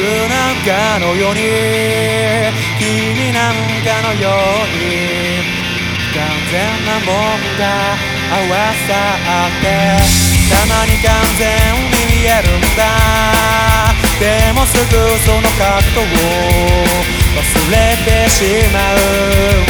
なんかのように君なんかのように完全なもんが合わさってたまに完全に見えるんだでもすぐその角度を忘れてしまう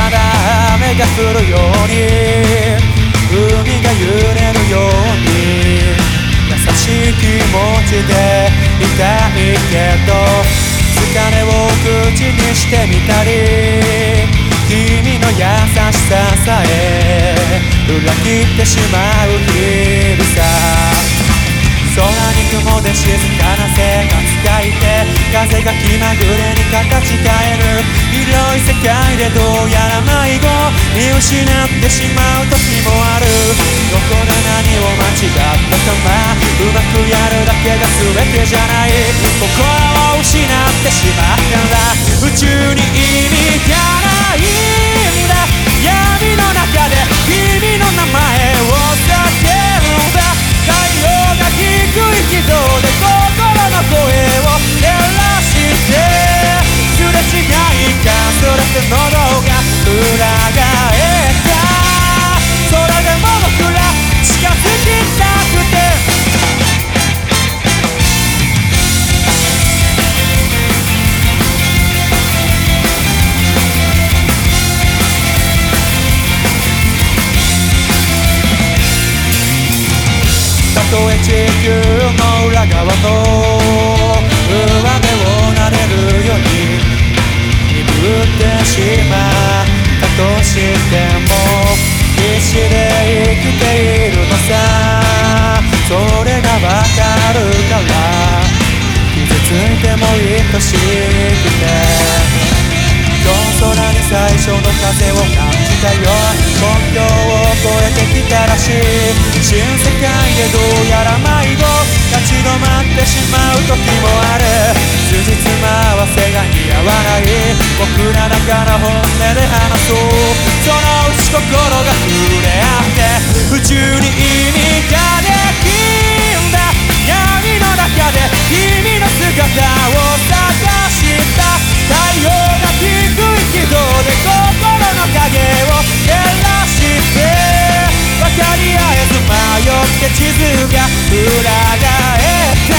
ただ雨が降るように海が揺れるように優しい気持ちでいたいけど疲れを口にしてみたり君の優しささえ裏切ってしまう日々さ空に雲で静かな生活がいて風が気まぐれに形変える広い世界でどうやら迷子見失ってしまう時もある。どこで何を間違ったかまうまくやるだけが全てじゃない。心を失ってしまった。え地球の裏側の上辺をなれるように鈍ってしまったとしても必死で生きているのさ。それがわかるから傷ついても愛しくて今日空に最初の風を感じたよ国境を越えてきたらしい新世界でどうやら迷子立ち止まってしまう時もある。辻褄合わせが似合わない。僕らだから本音で話そう。そのうち心が触れ合って宇宙にが裏返った。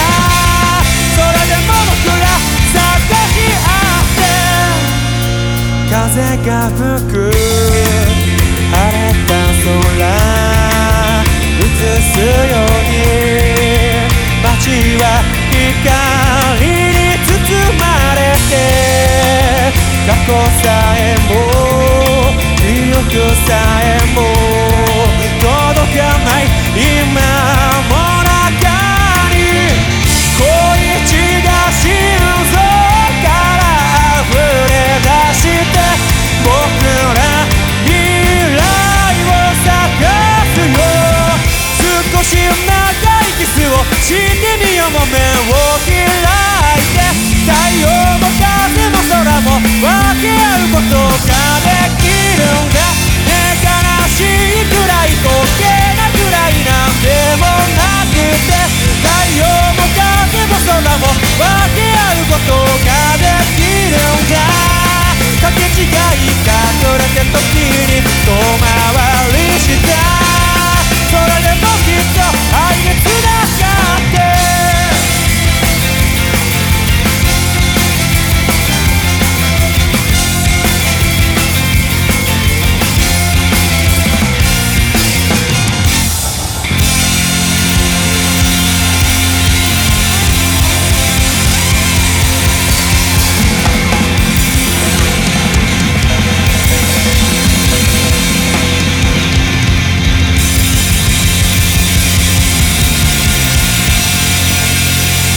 それでも僕ら探し合って風が吹く晴れた空映すように街は光に包まれて過去さえも記憶さえもことができるんだかけ違い隠れて時に